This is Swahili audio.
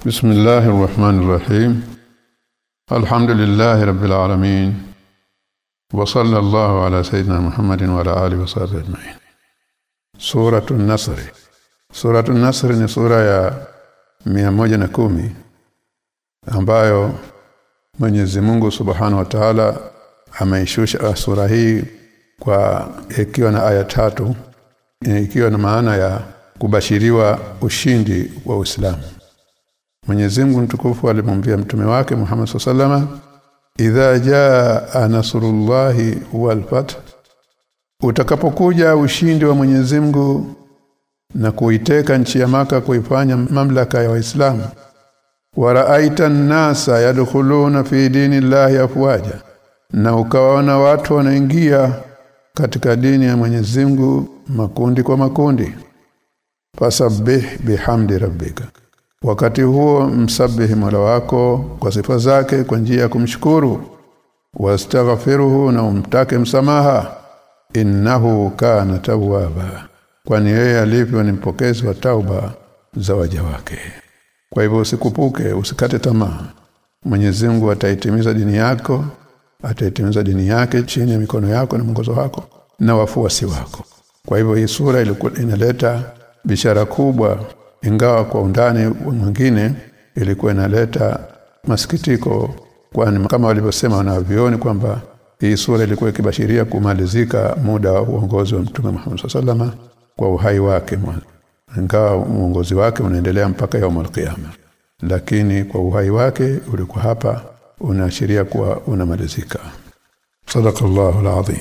بسم الله الرحمن الرحيم الحمد لله رب العالمين وصلى الله على سيدنا محمد وعلى اله وصحبه اجمعين سوره النصر سوره النصر ni sura ya 110 ambayo Mwenyezi Mungu Subhanahu wa Ta'ala ameishusha sura hii kwa ikiwa na aya tatu ikiwa na maana ya kubashiriwa ushindi wa Uislamu Mwenyezi Mungu mtukufu alimwambia mtume wake Muhammad SAW idha jaa nasrullahi wal fath utakapokuja ushindi wa Mwenyezi Mungu na kuiteka nchi ya maka kuifanya mamlaka ya Waislamu waraaita nasa yadkhuluna fi dinillahi afwaja na ukawaona watu wanaingia katika dini ya Mwenyezi Mungu makundi kwa makundi fasabbih bihamdi rabbika wakati huo msabihi Mola wako kwa sifa zake kwa njia ya kumshukuru. Wastaghfiruhu na umtake msamaha. Innahu kana tawwaba. Kwani yeye alivyo ni mpokezi wa tauba za waja wake. Kwa hivyo usikupuke usikate tamaa. Mwenyezi Mungu ataitimiza dini yako ataitimiza dini yake chini ya mikono yako na mwongozo wako na wafuasi wako. Kwa hivyo hii sura ilikuwa inaleta bishara kubwa ingawa kwa undani mwingine ilikuwa inaleta masikitiko kwani kama walivyosema wanavioni kwamba hii sura ilikuwa ikibashiria kumalizika muda wa uongozi wa Mtume Muhammad SAW kwa uhai wake ingawa uongozi wake unaendelea mpaka yaumul qiyama. Lakini kwa uhai wake ulikuwa hapa unaashiria kuwa unamalizika. Sadaqallahu alazim